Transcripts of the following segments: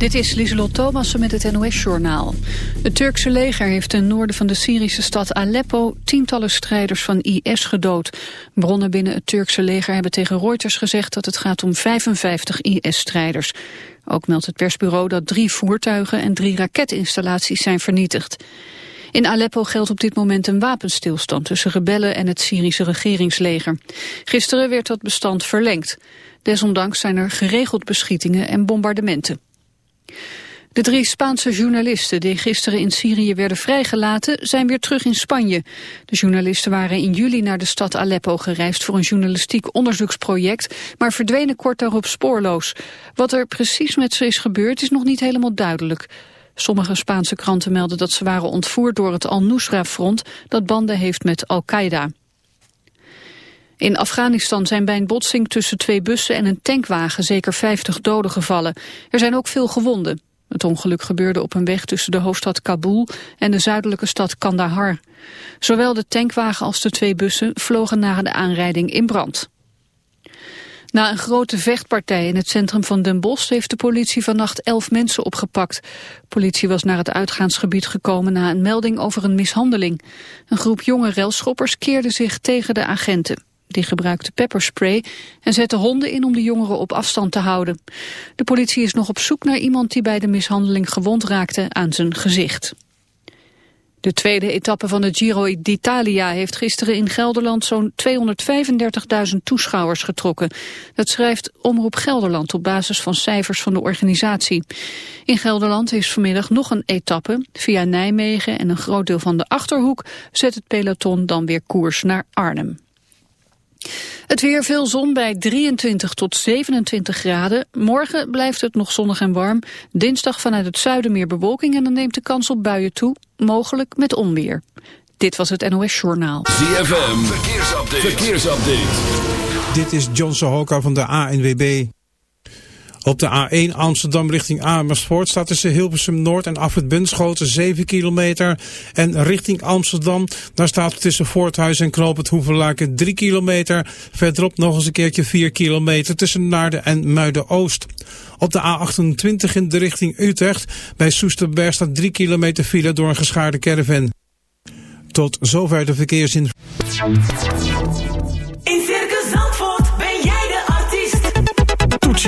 Dit is Lieselot Thomassen met het NOS-journaal. Het Turkse leger heeft ten noorden van de Syrische stad Aleppo... tientallen strijders van IS gedood. Bronnen binnen het Turkse leger hebben tegen Reuters gezegd... dat het gaat om 55 IS-strijders. Ook meldt het persbureau dat drie voertuigen en drie raketinstallaties zijn vernietigd. In Aleppo geldt op dit moment een wapenstilstand tussen rebellen en het Syrische regeringsleger. Gisteren werd dat bestand verlengd. Desondanks zijn er geregeld beschietingen en bombardementen. De drie Spaanse journalisten die gisteren in Syrië werden vrijgelaten zijn weer terug in Spanje. De journalisten waren in juli naar de stad Aleppo gereisd voor een journalistiek onderzoeksproject, maar verdwenen kort daarop spoorloos. Wat er precies met ze is gebeurd is nog niet helemaal duidelijk. Sommige Spaanse kranten melden dat ze waren ontvoerd door het Al-Nusra-front dat banden heeft met Al-Qaeda. In Afghanistan zijn bij een botsing tussen twee bussen en een tankwagen zeker 50 doden gevallen. Er zijn ook veel gewonden. Het ongeluk gebeurde op een weg tussen de hoofdstad Kabul en de zuidelijke stad Kandahar. Zowel de tankwagen als de twee bussen vlogen na de aanrijding in brand. Na een grote vechtpartij in het centrum van Den Bosch heeft de politie vannacht elf mensen opgepakt. politie was naar het uitgaansgebied gekomen na een melding over een mishandeling. Een groep jonge relschoppers keerde zich tegen de agenten. Die gebruikte pepperspray en zette honden in om de jongeren op afstand te houden. De politie is nog op zoek naar iemand die bij de mishandeling gewond raakte aan zijn gezicht. De tweede etappe van de Giro d'Italia heeft gisteren in Gelderland zo'n 235.000 toeschouwers getrokken. Dat schrijft Omroep Gelderland op basis van cijfers van de organisatie. In Gelderland is vanmiddag nog een etappe. Via Nijmegen en een groot deel van de Achterhoek zet het peloton dan weer koers naar Arnhem. Het weer veel zon bij 23 tot 27 graden. Morgen blijft het nog zonnig en warm. Dinsdag vanuit het zuiden meer bewolking en dan neemt de kans op buien toe. Mogelijk met onweer. Dit was het NOS Journaal. ZFM, verkeersupdate. verkeersupdate. Dit is John Sohoka van de ANWB. Op de A1 Amsterdam richting Amersfoort staat tussen Hilversum Noord en Afrit Bunschoten 7 kilometer. En richting Amsterdam, daar staat tussen Voorthuis en Knoop het Hoevenlaken 3 kilometer. Verderop nog eens een keertje 4 kilometer tussen Naarden en Muiden-Oost. Op de A28 in de richting Utrecht bij Soesterberg staat 3 kilometer file door een geschaarde caravan. Tot zover de verkeersinformatie.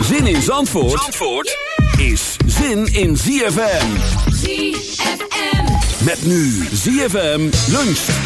Zin in Zandvoort, Zandvoort is zin in ZFM. ZFM. Met nu ZFM lunch.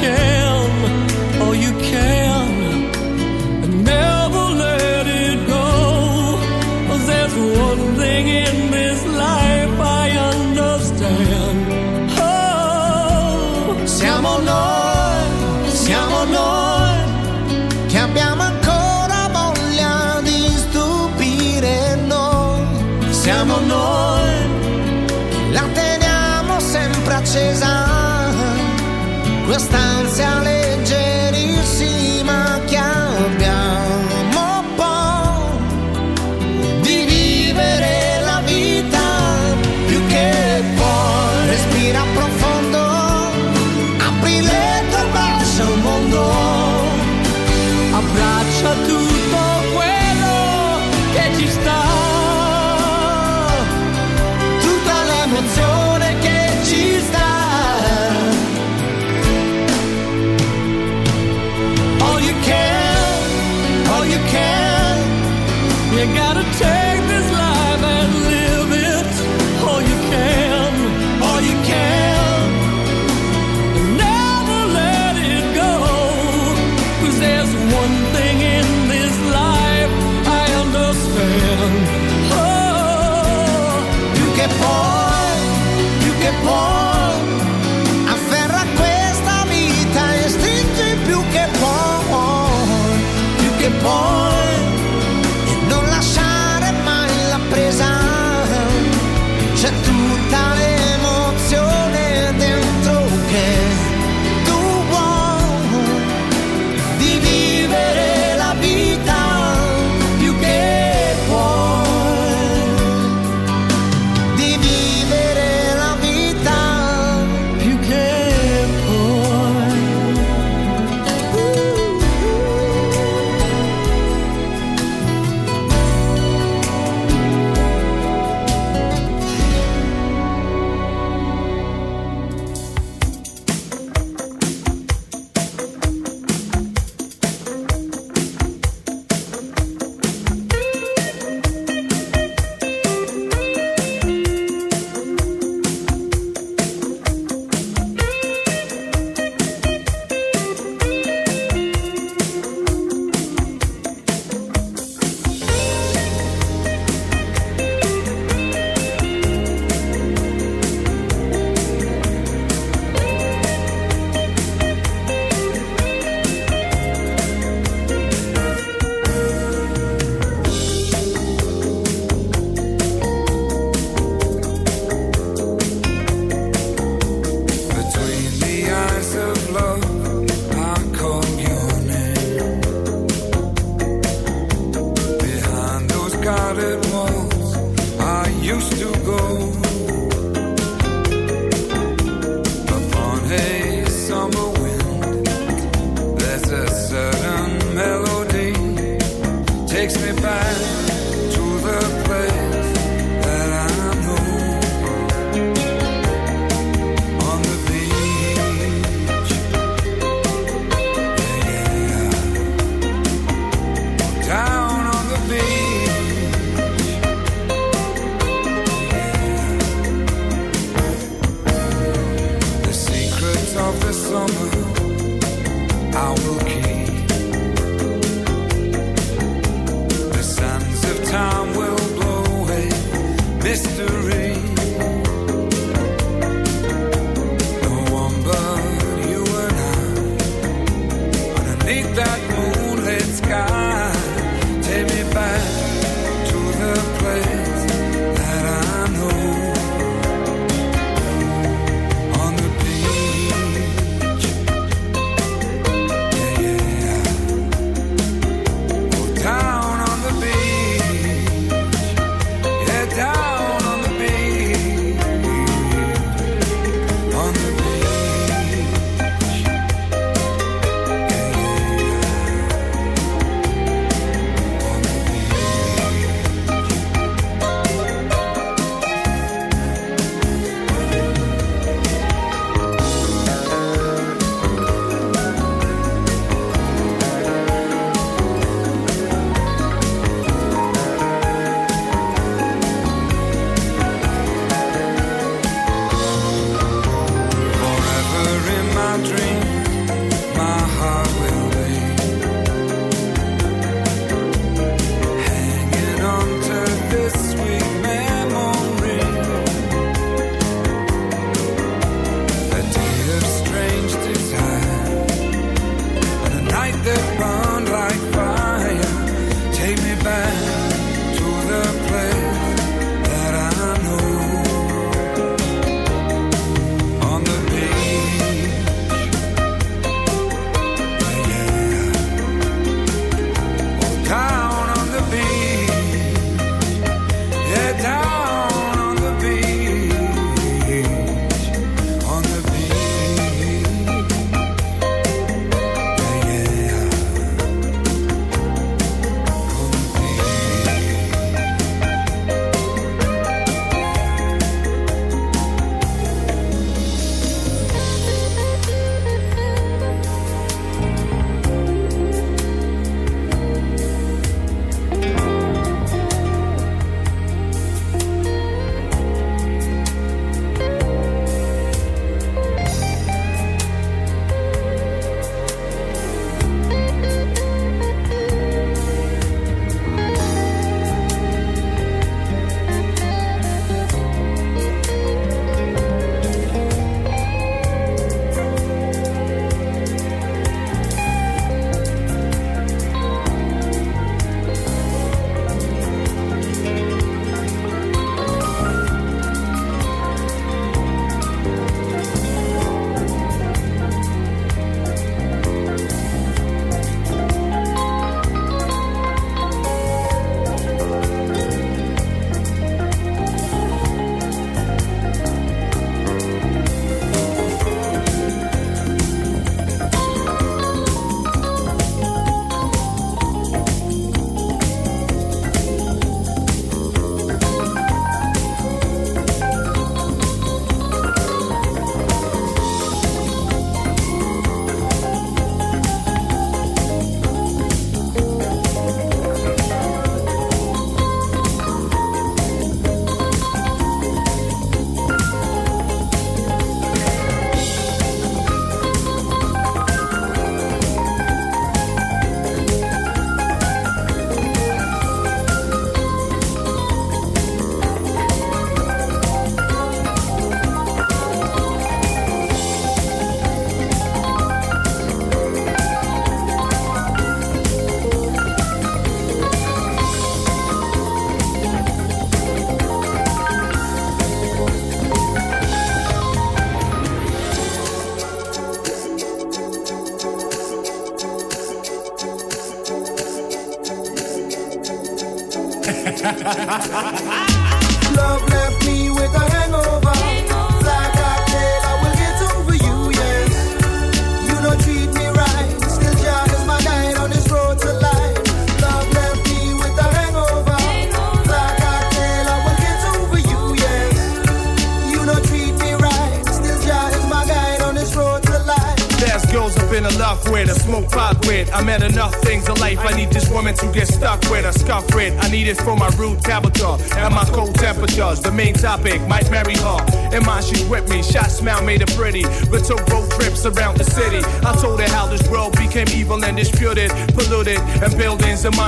can, all you can. no mystery.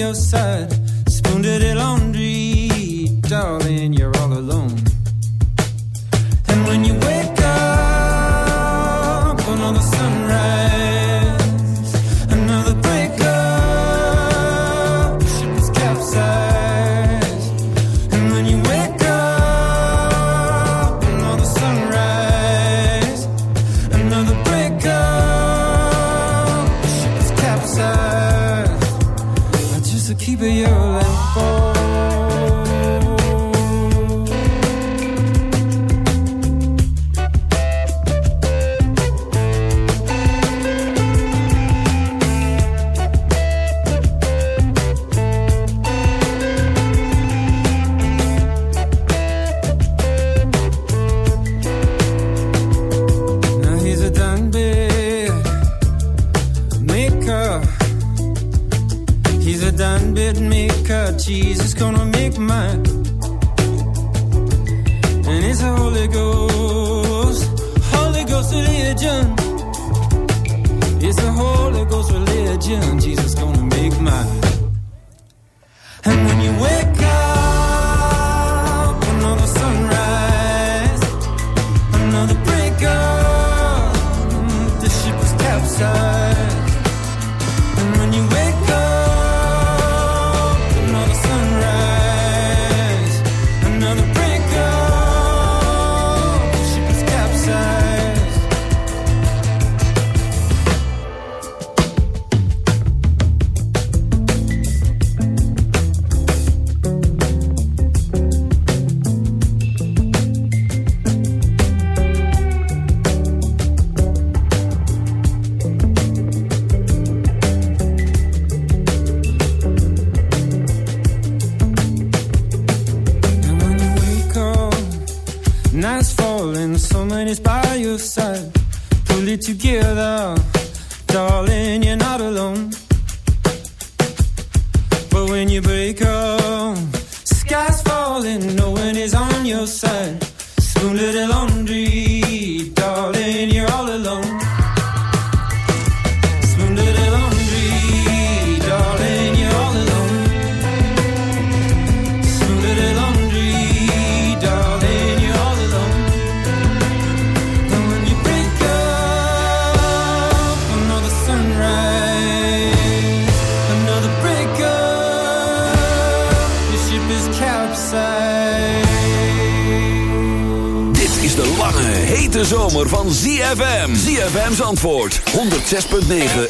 your side. spooned to the laundry, darling, you're 6.9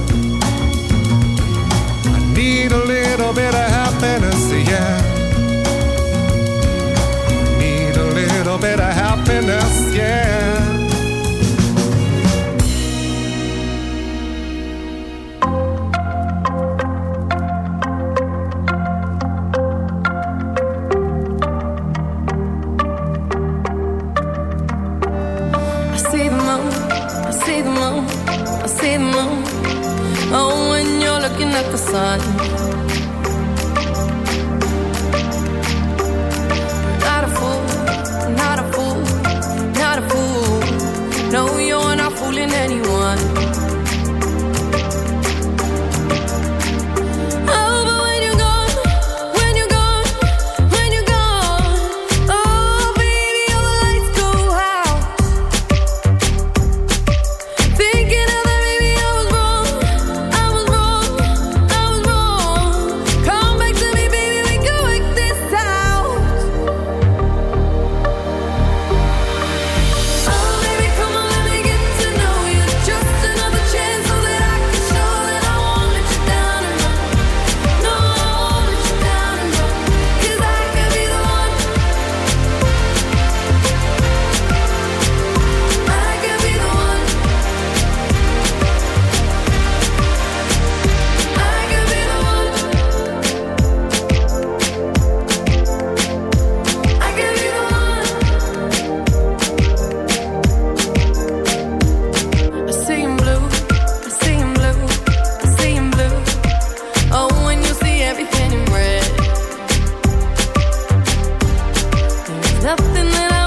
Happiness, nothing that I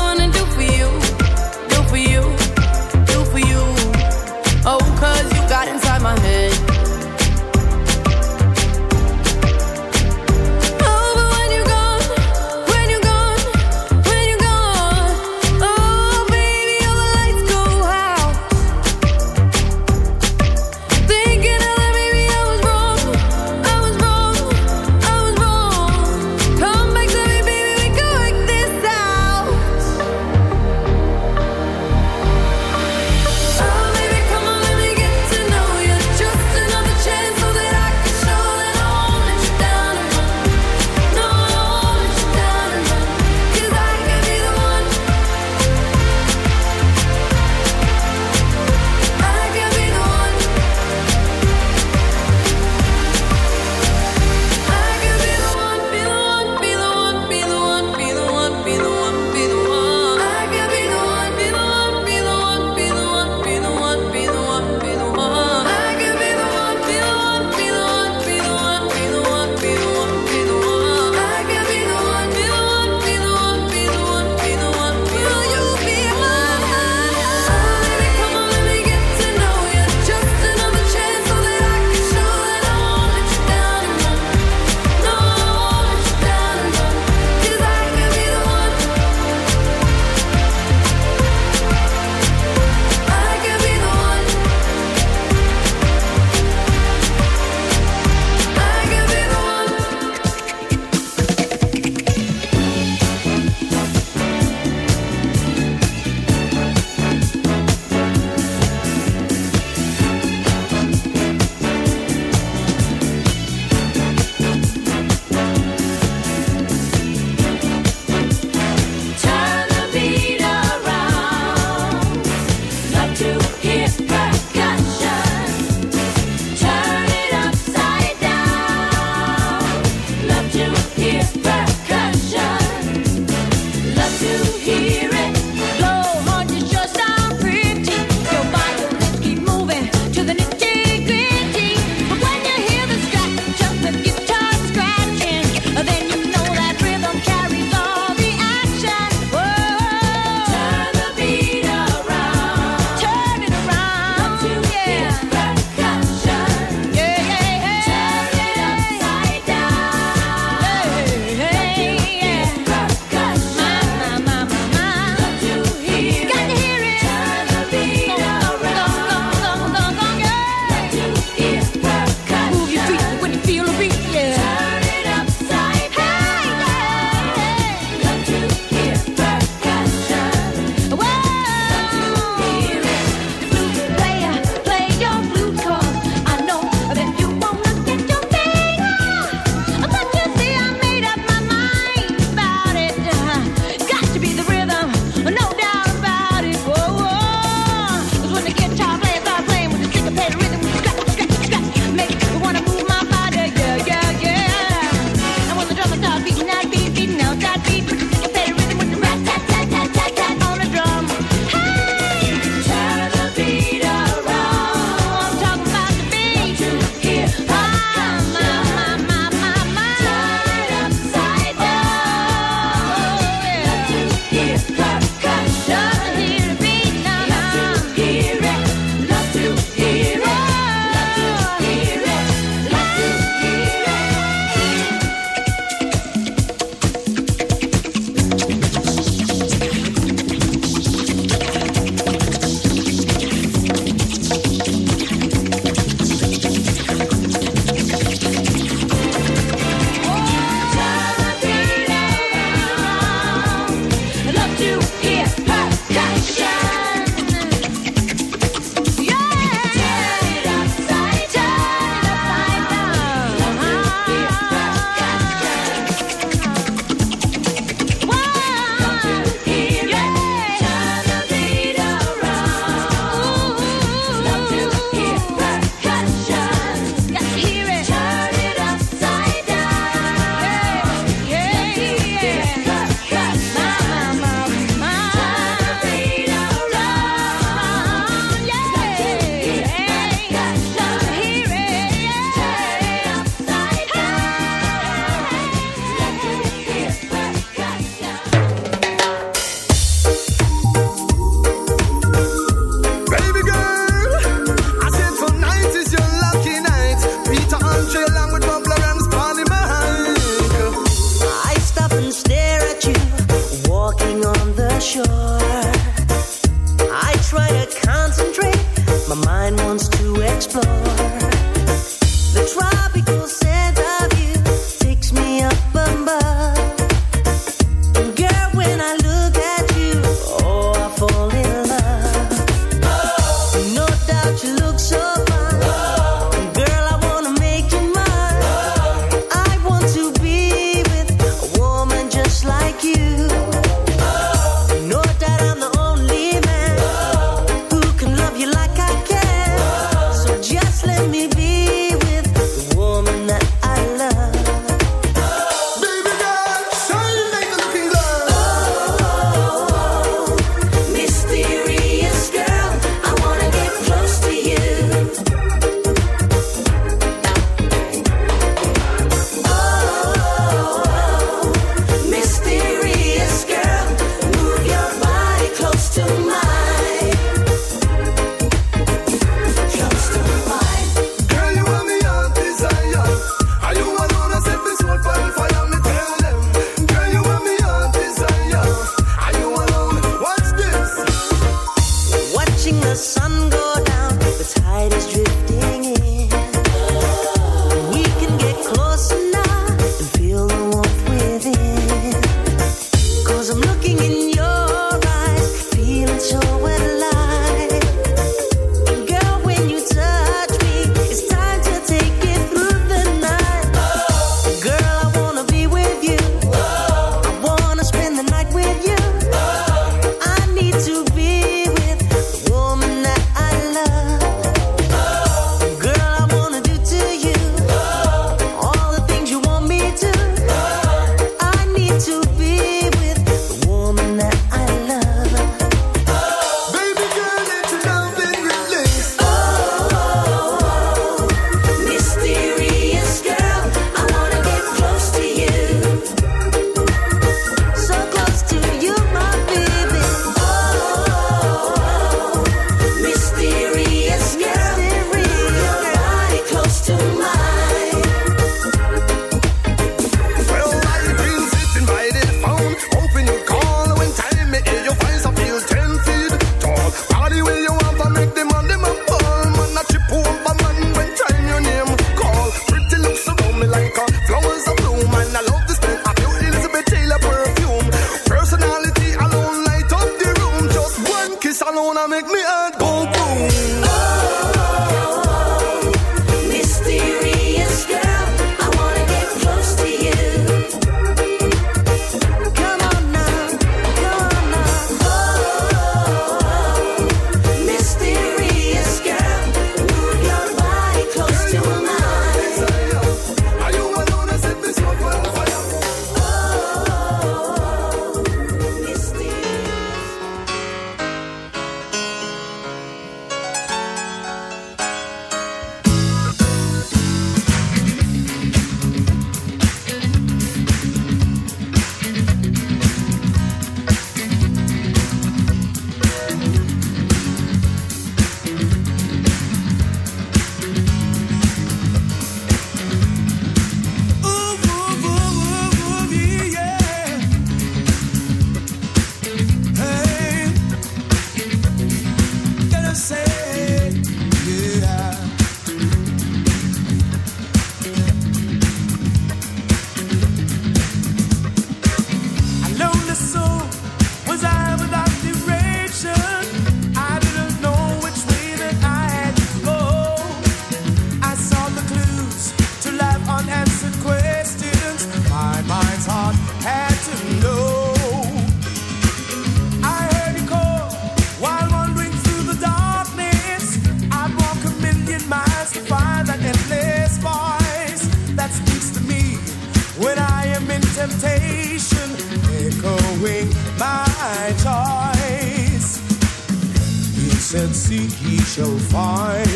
shall find.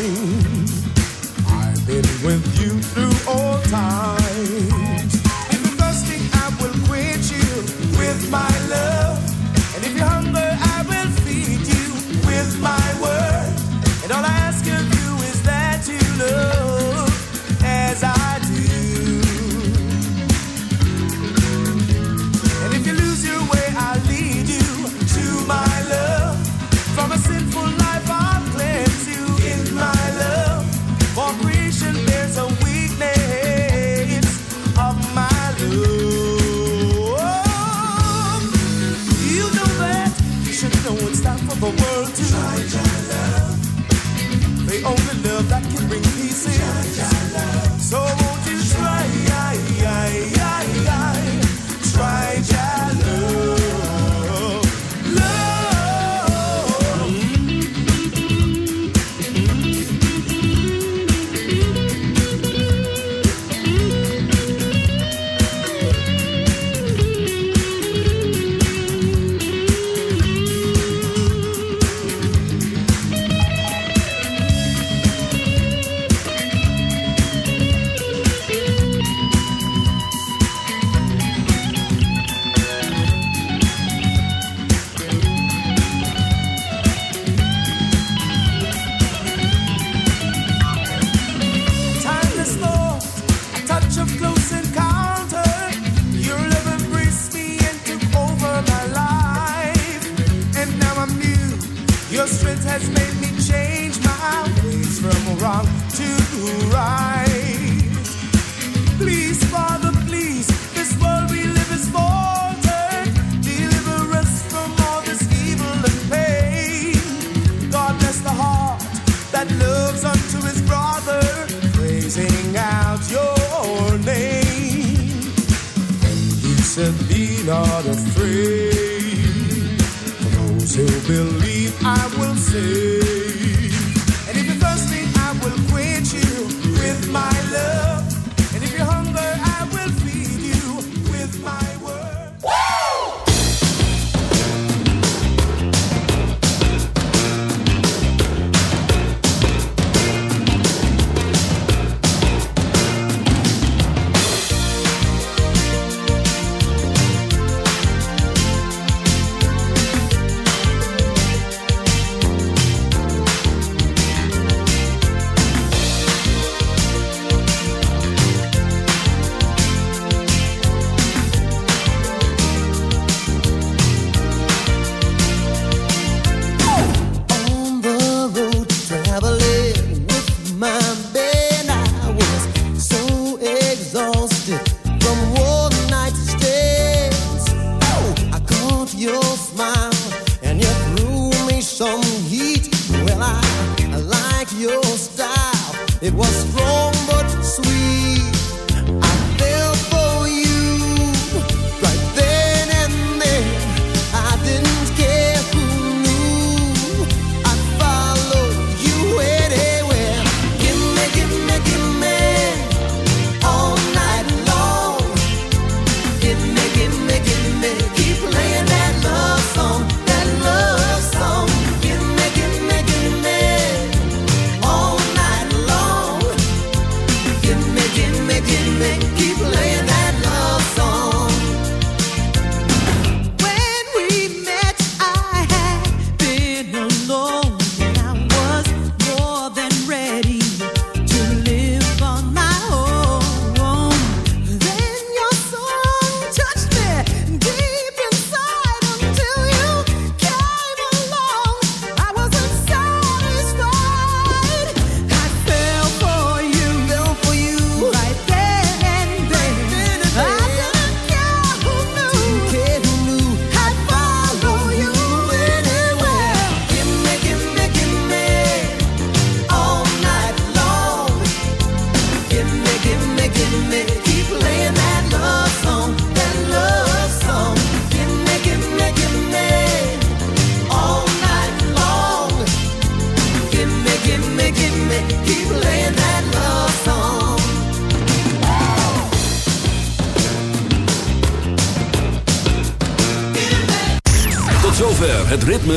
I've been with you through all times.